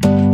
Bye.